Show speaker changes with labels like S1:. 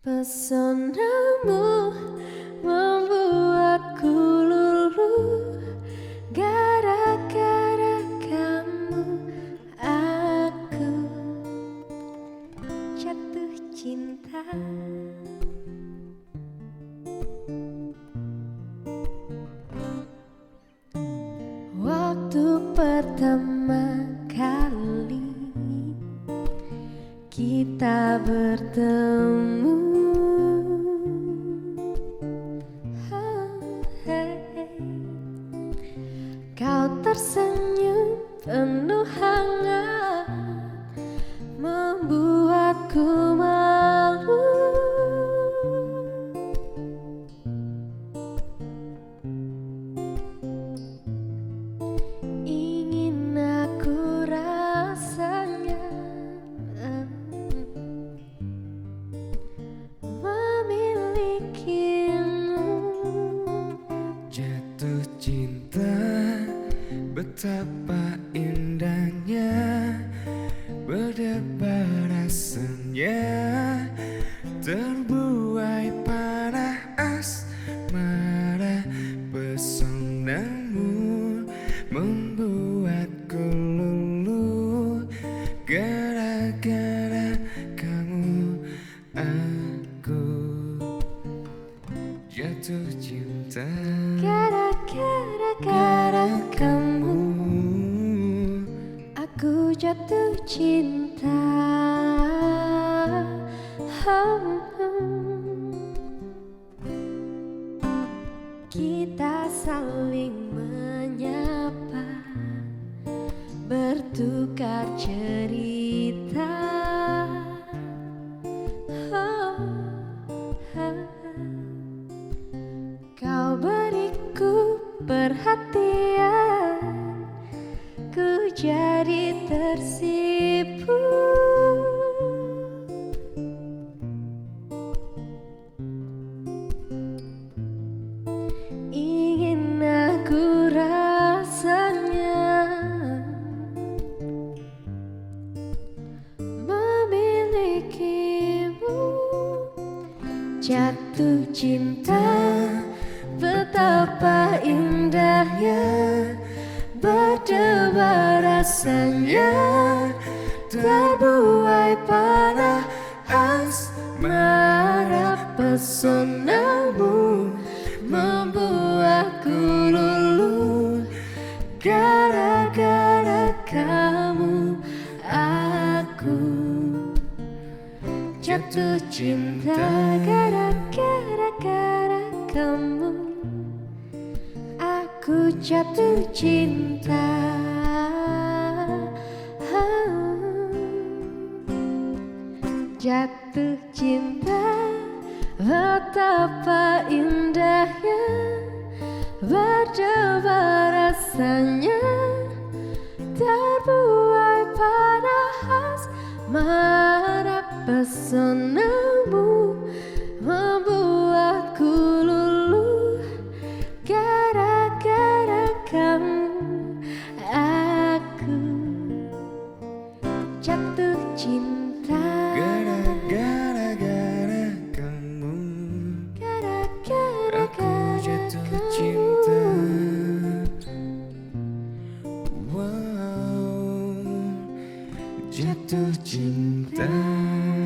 S1: Pesonamu membuatku lulu Gara-gara kamu aku jatuh cinta. Waktu pertama kali kita bertemu Kau tersenyum penuh hangat Membuatku malu
S2: Betapa indahnya Berdebar rasanya Terbuai pada asmara Pesonamu Membuatku lulu Gara-gara kamu Aku Jatuh cinta
S1: jatuh cinta. Kita saling menyapa Bertukar cerita jadi tersipu Ingin aku rasanya Memilikimu. Jatuh cinta Betapa indahnya Berdebar rasanya Terbuai pada asmara Pesonamu Membuatku lulu Gara-gara kamu Aku Jatuh cinta jatuh cinta. Jatuh cinta Betapa indahnya Berdebar rasanya jatuh cinta Gara-gara
S2: gara kamu
S1: Gara-gara aku jatuh kamu. cinta
S2: Wow Jatuh cinta, jatuh cinta.